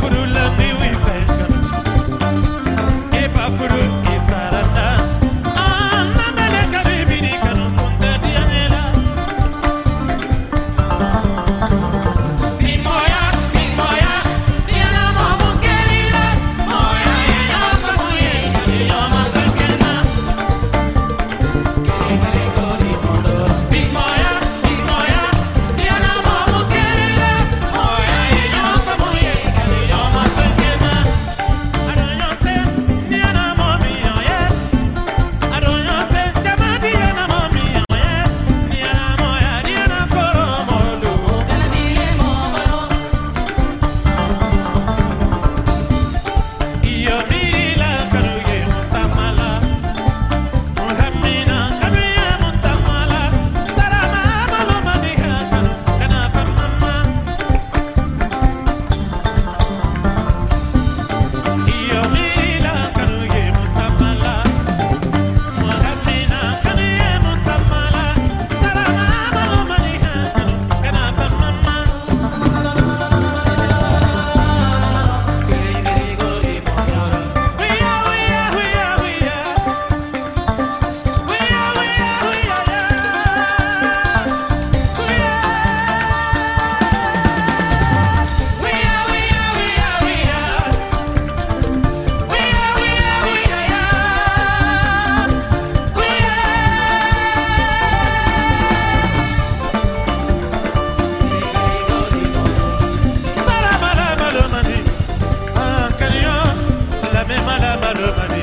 Furula new i'm Mano, mano.